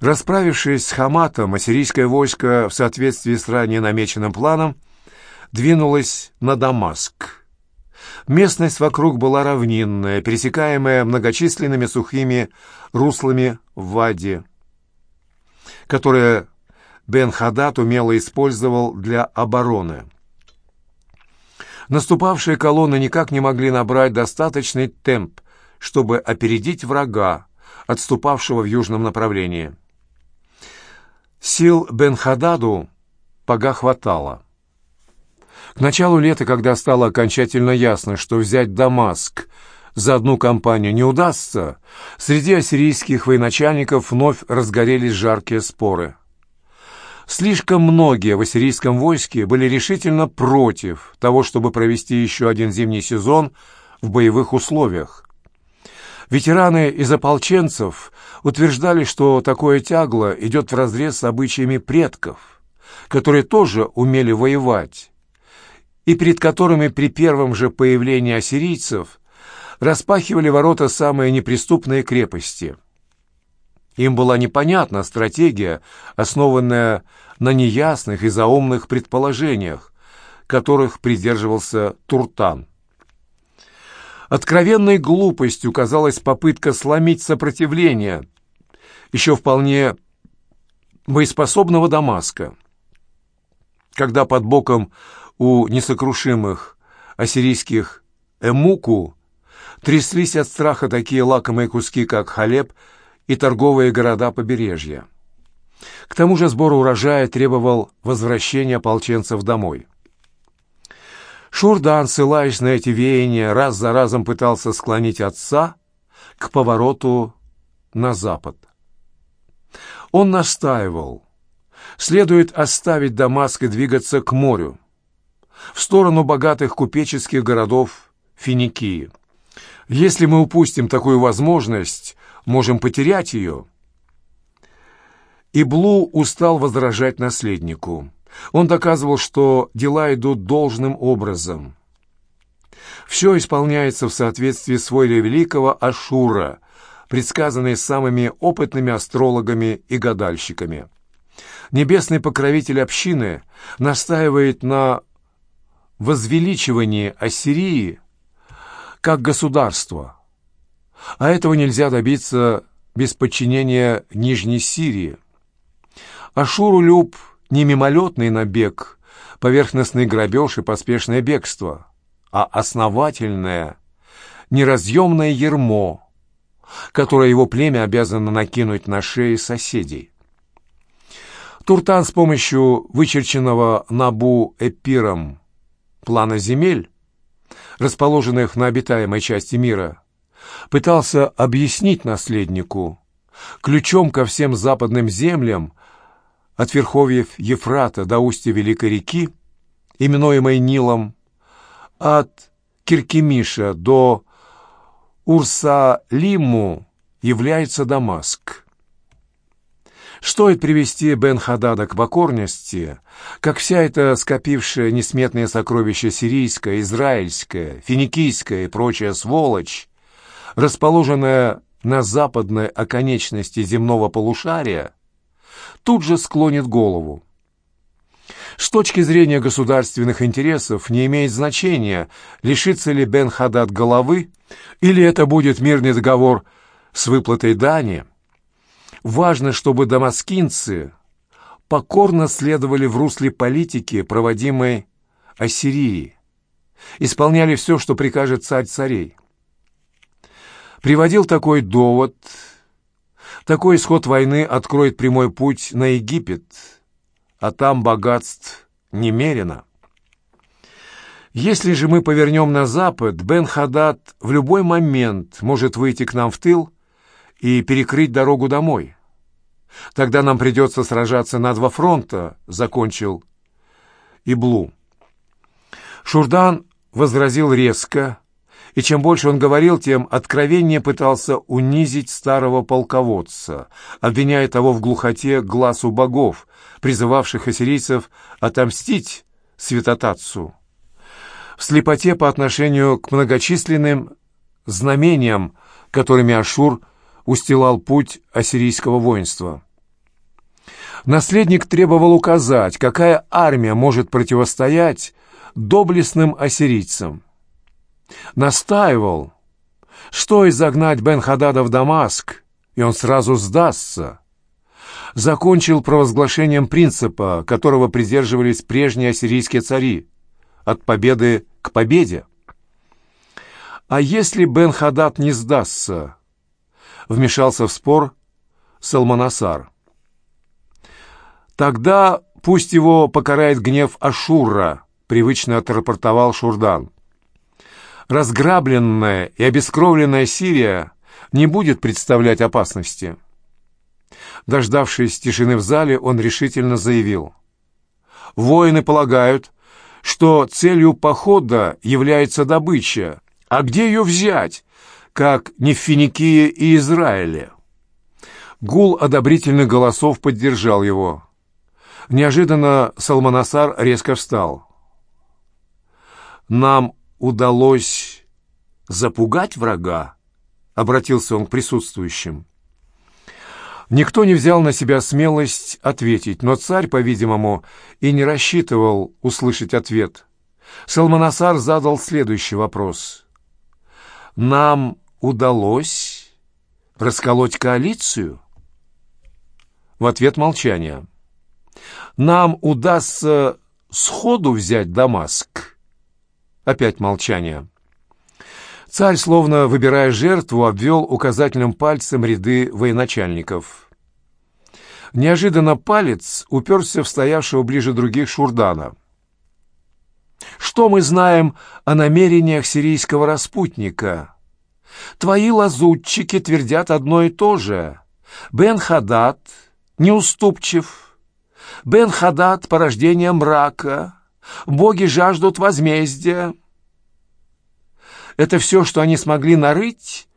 Расправившись с Хаматом, ассирийское войско в соответствии с ранее намеченным планом двинулось на Дамаск. Местность вокруг была равнинная, пересекаемая многочисленными сухими руслами в Ваде, которые Бен-Хадад умело использовал для обороны. Наступавшие колонны никак не могли набрать достаточный темп, чтобы опередить врага, отступавшего в южном направлении. Сил Бен-Хададу пога хватало. К началу лета, когда стало окончательно ясно, что взять Дамаск за одну кампанию не удастся, среди ассирийских военачальников вновь разгорелись жаркие споры. Слишком многие в ассирийском войске были решительно против того, чтобы провести еще один зимний сезон в боевых условиях. Ветераны из ополченцев утверждали, что такое тягло идет вразрез с обычаями предков, которые тоже умели воевать, и перед которыми при первом же появлении ассирийцев распахивали ворота самые неприступные крепости. Им была непонятна стратегия, основанная на неясных и заумных предположениях, которых придерживался Туртан. Откровенной глупостью казалась попытка сломить сопротивление еще вполне боеспособного Дамаска. Когда под боком у несокрушимых ассирийских эмуку тряслись от страха такие лакомые куски, как Халеб и торговые города побережья. К тому же сбор урожая требовал возвращения ополченцев домой. Шурдан, ссылаясь на эти веяния, раз за разом пытался склонить отца к повороту на запад. Он настаивал, следует оставить Дамаск и двигаться к морю, в сторону богатых купеческих городов Финикии. Если мы упустим такую возможность, можем потерять ее. Иблу устал возражать наследнику. Он доказывал, что дела идут должным образом. Все исполняется в соответствии с волей великого Ашура, предсказанной самыми опытными астрологами и гадальщиками. Небесный покровитель общины настаивает на возвеличивании Ассирии как государства, а этого нельзя добиться без подчинения Нижней Сирии. Ашуру люб не мимолетный набег, поверхностный грабеж и поспешное бегство, а основательное, неразъемное ермо, которое его племя обязано накинуть на шеи соседей. Туртан с помощью вычерченного Набу Эпиром плана земель, расположенных на обитаемой части мира, пытался объяснить наследнику, ключом ко всем западным землям от верховьев Ефрата до устья Великой реки, именуемой Нилом, от Киркемиша до Урса-Лиму является Дамаск. Стоит привести Бен-Хадада к покорности, как вся эта скопившая несметные сокровища сирийская, израильская, финикийская и прочая сволочь, расположенная на западной оконечности земного полушария, тут же склонит голову. С точки зрения государственных интересов не имеет значения, лишится ли Бен Хадад головы, или это будет мирный договор с выплатой дани. Важно, чтобы дамаскинцы покорно следовали в русле политики, проводимой Ассирии, исполняли все, что прикажет царь царей. Приводил такой довод – такой исход войны откроет прямой путь на Египет, а там богатств немерено. Если же мы повернем на запад, Бен-Хадад в любой момент может выйти к нам в тыл и перекрыть дорогу домой. Тогда нам придется сражаться на два фронта, — закончил Иблу. Шурдан возразил резко, и чем больше он говорил, тем откровеннее пытался унизить старого полководца, обвиняя того в глухоте глазу богов, призывавших ассирийцев отомстить святотатцу, в слепоте по отношению к многочисленным знамениям, которыми Ашур устилал путь ассирийского воинства. Наследник требовал указать, какая армия может противостоять доблестным ассирийцам. Настаивал, что изогнать Бен-Хадада в Дамаск, и он сразу сдастся. Закончил провозглашением принципа, которого придерживались прежние ассирийские цари – от победы к победе. А если Бен-Хадад не сдастся? Вмешался в спор Салманасар. Тогда пусть его покарает гнев Ашура, привычно отрапортовал Шурдан. Разграбленная и обескровленная Сирия не будет представлять опасности. Дождавшись тишины в зале, он решительно заявил. «Воины полагают, что целью похода является добыча. А где ее взять, как не в Финикии и Израиле? Гул одобрительных голосов поддержал его. Неожиданно Салманасар резко встал. «Нам удалось запугать врага?» — обратился он к присутствующим. Никто не взял на себя смелость ответить, но царь, по-видимому, и не рассчитывал услышать ответ. Салманасар задал следующий вопрос. «Нам удалось расколоть коалицию?» В ответ молчание. «Нам удастся сходу взять Дамаск?» Опять молчание. Царь, словно выбирая жертву, обвел указательным пальцем ряды военачальников. Неожиданно палец уперся в стоявшего ближе других Шурдана. «Что мы знаем о намерениях сирийского распутника? Твои лазутчики твердят одно и то же. Бен-Хадад неуступчив. Бен-Хадад — порождение мрака. Боги жаждут возмездия. Это все, что они смогли нарыть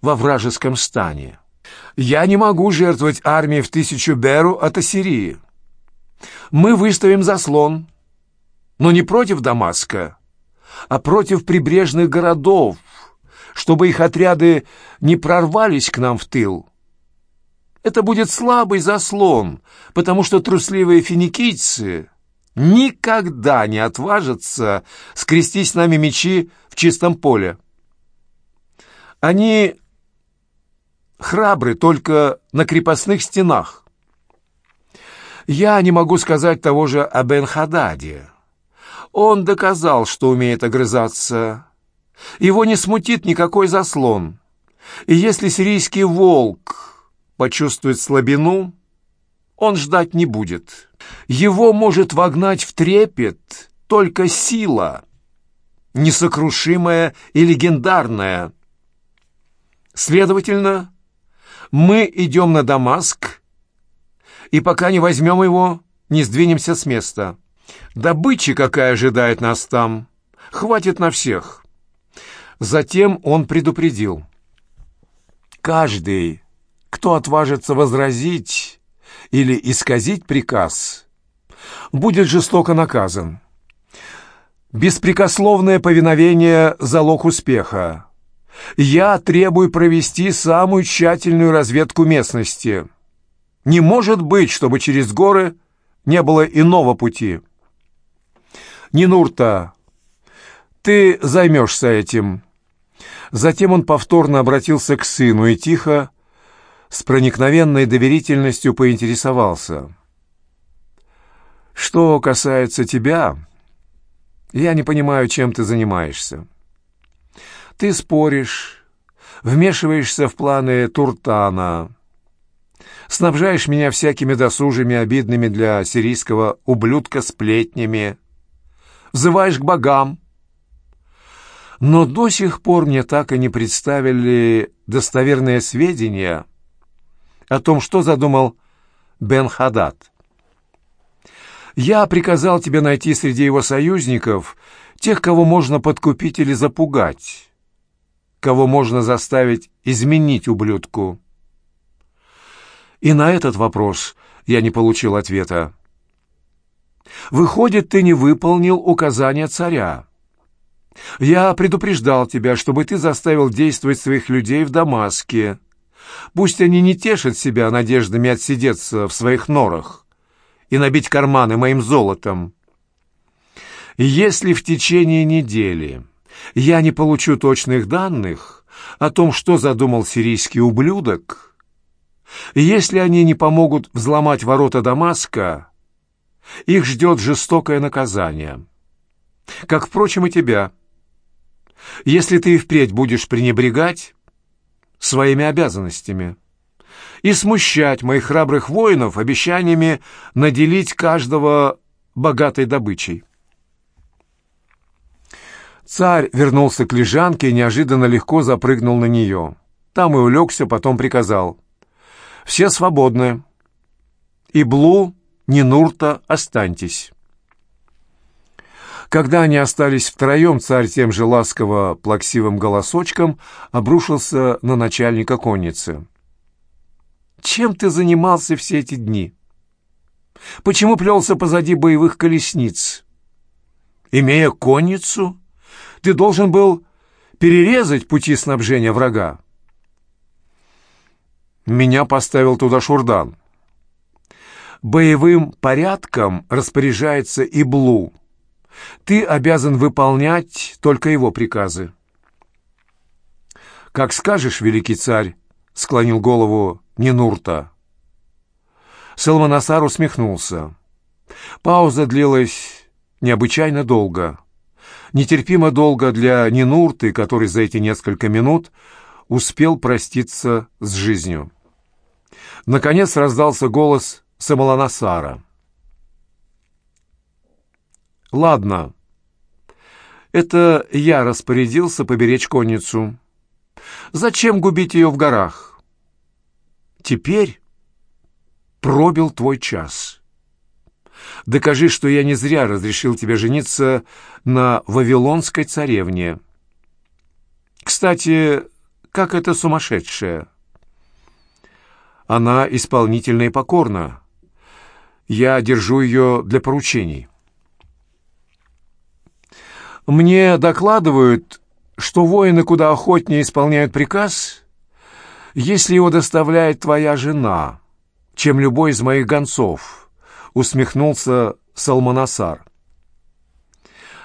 во вражеском стане. Я не могу жертвовать армией в тысячу беру от Ассирии. Мы выставим заслон, но не против Дамаска, а против прибрежных городов, чтобы их отряды не прорвались к нам в тыл. Это будет слабый заслон, потому что трусливые финикийцы никогда не отважатся скрестить с нами мечи в чистом поле. Они храбры только на крепостных стенах. Я не могу сказать того же о Бен-Хададе. Он доказал, что умеет огрызаться. Его не смутит никакой заслон. И если сирийский волк почувствует слабину, он ждать не будет. Его может вогнать в трепет только сила, несокрушимая и легендарная. Следовательно, мы идем на Дамаск, и пока не возьмем его, не сдвинемся с места. Добычи, какая ожидает нас там, хватит на всех. Затем он предупредил. Каждый, кто отважится возразить или исказить приказ, будет жестоко наказан. Беспрекословное повиновение – залог успеха. Я требую провести самую тщательную разведку местности. Не может быть, чтобы через горы не было иного пути. Нинурта, ты займешься этим. Затем он повторно обратился к сыну и тихо, с проникновенной доверительностью поинтересовался. «Что касается тебя, я не понимаю, чем ты занимаешься. Ты споришь, вмешиваешься в планы Туртана, снабжаешь меня всякими досужими, обидными для сирийского ублюдка сплетнями, взываешь к богам. Но до сих пор мне так и не представили достоверные сведения о том, что задумал Бен-Хадад. Я приказал тебе найти среди его союзников тех, кого можно подкупить или запугать кого можно заставить изменить ублюдку? И на этот вопрос я не получил ответа. Выходит, ты не выполнил указания царя. Я предупреждал тебя, чтобы ты заставил действовать своих людей в Дамаске. Пусть они не тешат себя надеждами отсидеться в своих норах, и набить карманы моим золотом. Если в течение недели я не получу точных данных о том, что задумал сирийский ублюдок, если они не помогут взломать ворота Дамаска, их ждет жестокое наказание. Как, впрочем, и тебя. Если ты и впредь будешь пренебрегать своими обязанностями и смущать моих храбрых воинов обещаниями наделить каждого богатой добычей. Царь вернулся к лежанке и неожиданно легко запрыгнул на нее. Там и улегся, потом приказал. «Все свободны. И Блу, ни Нурта, останьтесь». Когда они остались втроем, царь тем же ласково-плаксивым голосочком обрушился на начальника конницы. «Чем ты занимался все эти дни? Почему плелся позади боевых колесниц? Имея конницу, ты должен был перерезать пути снабжения врага. Меня поставил туда Шурдан. Боевым порядком распоряжается Иблу. Ты обязан выполнять только его приказы. «Как скажешь, великий царь», — склонил голову Нинурта. Салманасар усмехнулся. Пауза длилась необычайно долго. Нетерпимо долго для Нинурты, который за эти несколько минут успел проститься с жизнью. Наконец раздался голос Самаланасара. «Ладно, это я распорядился поберечь конницу. Зачем губить ее в горах? Теперь пробил твой час». Докажи, что я не зря разрешил тебе жениться на вавилонской царевне. Кстати, как эта сумасшедшая? Она исполнительна и покорна. Я держу ее для поручений. Мне докладывают, что воины куда охотнее исполняют приказ, если его доставляет твоя жена, чем любой из моих гонцов, — усмехнулся Салманасар.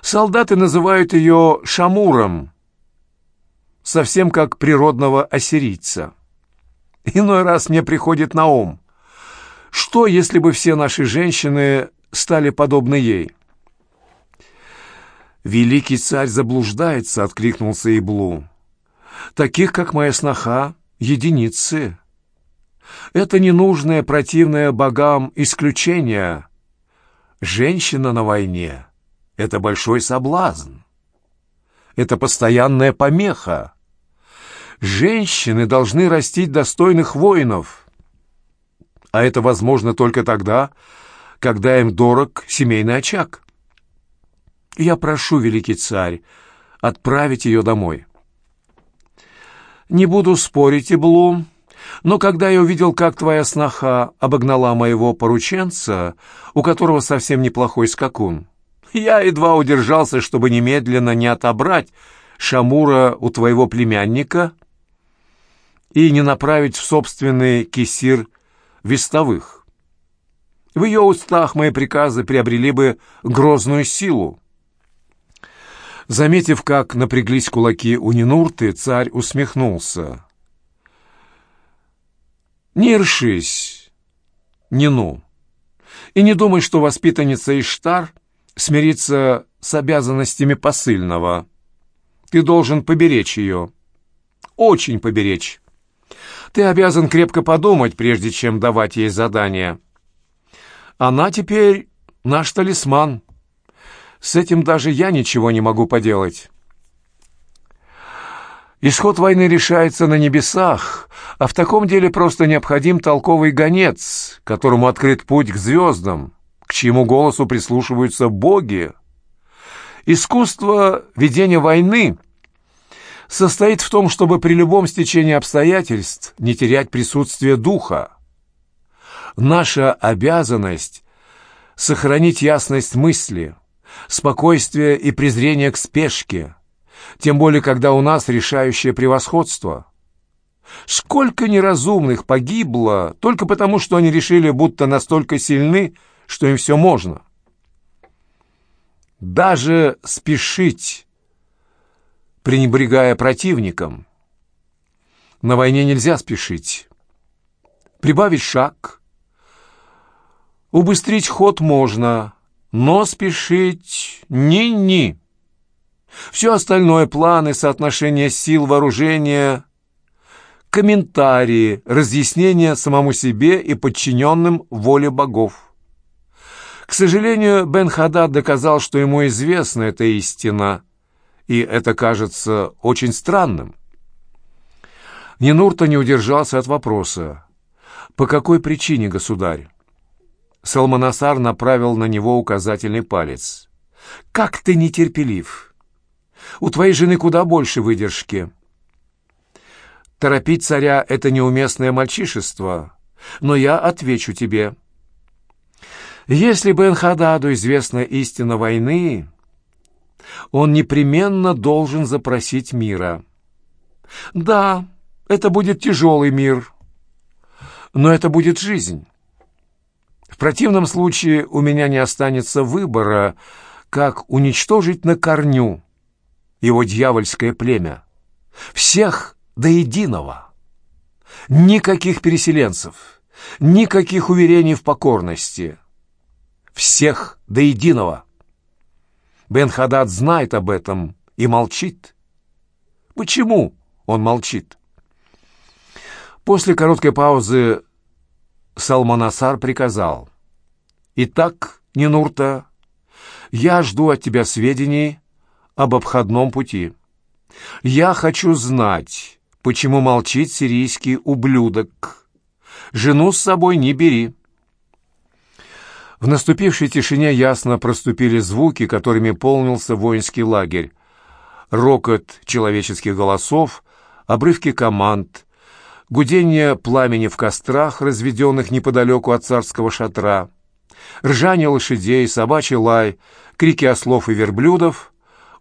Солдаты называют ее Шамуром, совсем как природного ассирийца. Иной раз мне приходит на ум, что, если бы все наши женщины стали подобны ей? «Великий царь заблуждается», — откликнулся Иблу. «Таких, как моя сноха, единицы. Это ненужное, противное богам исключение. Женщина на войне — это большой соблазн. Это постоянная помеха. Женщины должны растить достойных воинов. А это возможно только тогда, когда им дорог семейный очаг. Я прошу, великий царь, отправить ее домой. Не буду спорить, Иблум, но когда я увидел, как твоя сноха обогнала моего порученца, у которого совсем неплохой скакун, я едва удержался, чтобы немедленно не отобрать Шамура у твоего племянника и не направить в собственный кисир вестовых. В ее устах мои приказы приобрели бы грозную силу. Заметив, как напряглись кулаки у Нинурты, царь усмехнулся. «Не ршись, Нину, и не думай, что воспитанница Иштар смирится с обязанностями посыльного. Ты должен поберечь ее, очень поберечь. Ты обязан крепко подумать, прежде чем давать ей задание. Она теперь наш талисман». С этим даже я ничего не могу поделать. Исход войны решается на небесах, а в таком деле просто необходим толковый гонец, которому открыт путь к звездам, к чьему голосу прислушиваются боги. Искусство ведения войны состоит в том, чтобы при любом стечении обстоятельств не терять присутствие духа. Наша обязанность — сохранить ясность мысли — спокойствие и презрение к спешке, тем более когда у нас решающее превосходство. Сколько неразумных погибло только потому, что они решили, будто настолько сильны, что им все можно. Даже спешить, пренебрегая противником. На войне нельзя спешить. Прибавить шаг. Убыстрить ход можно, но спешить ни-ни. Все остальное — планы, соотношение сил, вооружения, комментарии, разъяснения самому себе и подчиненным воле богов. К сожалению, Бен Хадад доказал, что ему известна эта истина, и это кажется очень странным. Нинурта не удержался от вопроса. «По какой причине, государь?» Салманасар направил на него указательный палец. «Как ты нетерпелив! У твоей жены куда больше выдержки!» «Торопить царя — это неуместное мальчишество, но я отвечу тебе. Если бы Энхададу известна истина войны, он непременно должен запросить мира. Да, это будет тяжелый мир, но это будет жизнь». В противном случае у меня не останется выбора, как уничтожить на корню его дьявольское племя. Всех до единого. Никаких переселенцев, никаких уверений в покорности. Всех до единого. Бен Хадад знает об этом и молчит. Почему он молчит? После короткой паузы Салманасар приказал. «Итак, Нинурта, я жду от тебя сведений об обходном пути. Я хочу знать, почему молчит сирийский ублюдок. Жену с собой не бери». В наступившей тишине ясно проступили звуки, которыми полнился воинский лагерь. Рокот человеческих голосов, обрывки команд, гудение пламени в кострах, разведенных неподалеку от царского шатра, ржание лошадей, собачий лай, крики ослов и верблюдов,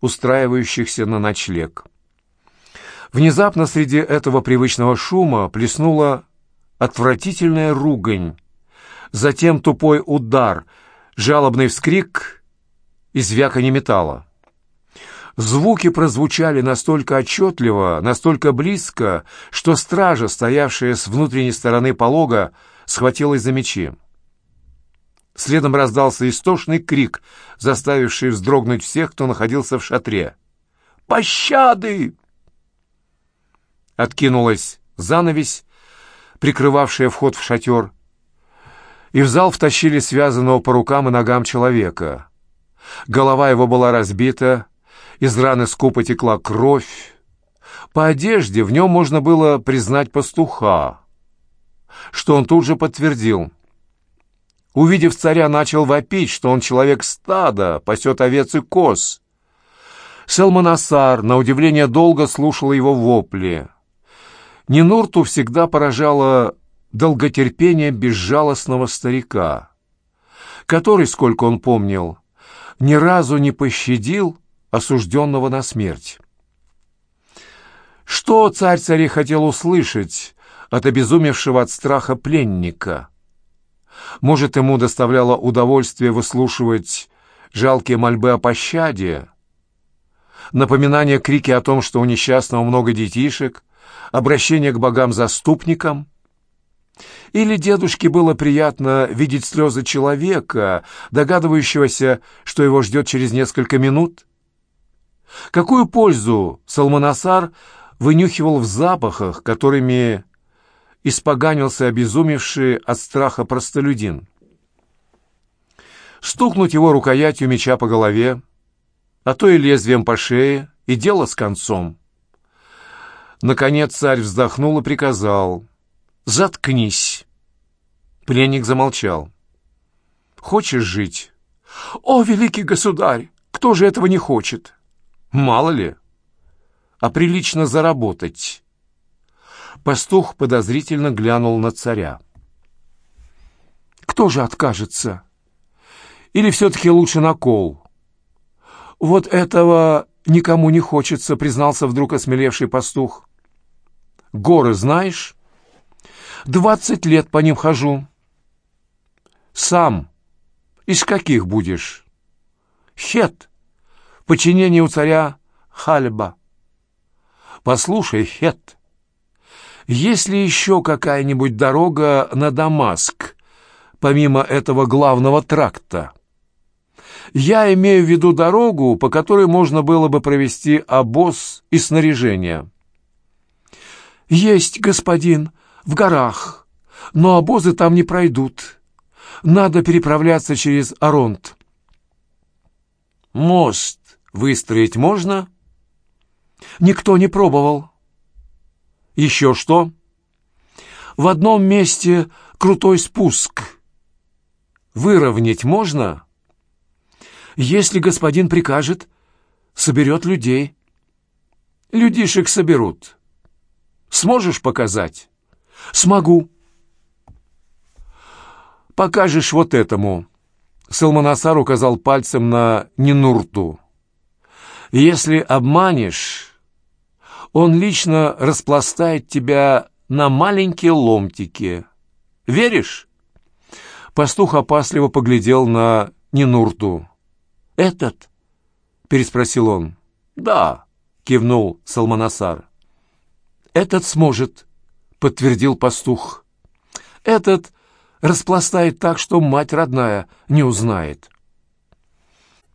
устраивающихся на ночлег. Внезапно среди этого привычного шума плеснула отвратительная ругань, затем тупой удар, жалобный вскрик и звяканье металла. Звуки прозвучали настолько отчетливо, настолько близко, что стража, стоявшая с внутренней стороны полога, схватилась за мечи. Следом раздался истошный крик, заставивший вздрогнуть всех, кто находился в шатре. «Пощады!» Откинулась занавесь, прикрывавшая вход в шатер, и в зал втащили связанного по рукам и ногам человека. Голова его была разбита, из раны скупо текла кровь. По одежде в нем можно было признать пастуха, что он тут же подтвердил. Увидев царя, начал вопить, что он человек стада, пасет овец и коз. Селманасар, на удивление, долго слушал его вопли. Нинурту всегда поражало долготерпение безжалостного старика, который, сколько он помнил, ни разу не пощадил осужденного на смерть. Что царь царей хотел услышать от обезумевшего от страха пленника? Может, ему доставляло удовольствие выслушивать жалкие мольбы о пощаде, напоминание крики о том, что у несчастного много детишек, обращение к богам-заступникам? Или дедушке было приятно видеть слезы человека, догадывающегося, что его ждет через несколько минут? Какую пользу Салманасар вынюхивал в запахах, которыми испоганился обезумевший от страха простолюдин? Стукнуть его рукоятью меча по голове, а то и лезвием по шее, и дело с концом. Наконец царь вздохнул и приказал «Заткнись». Пленник замолчал. «Хочешь жить?» «О, великий государь! Кто же этого не хочет?» Мало ли. А прилично заработать. Пастух подозрительно глянул на царя. Кто же откажется? Или все-таки лучше на кол? Вот этого никому не хочется, признался вдруг осмелевший пастух. Горы знаешь? Двадцать лет по ним хожу. Сам Из каких будешь? Хет. Подчинение у царя Хальба. Послушай, Хет, есть ли еще какая-нибудь дорога на Дамаск, помимо этого главного тракта? Я имею в виду дорогу, по которой можно было бы провести обоз и снаряжение. «Есть, господин, в горах, но обозы там не пройдут. Надо переправляться через Аронт». «Мост выстроить можно?» «Никто не пробовал». «Еще что?» «В одном месте крутой спуск. Выровнять можно?» Если господин прикажет, соберет людей. Людишек соберут. Сможешь показать? Смогу. Покажешь вот этому. Салманасар указал пальцем на Нинурту. Если обманешь, он лично распластает тебя на маленькие ломтики. Веришь? Пастух опасливо поглядел на Нинурту. «Этот?» — переспросил он. «Да», — кивнул Салманасар. «Этот сможет», — подтвердил пастух. «Этот распластает так, что мать родная не узнает».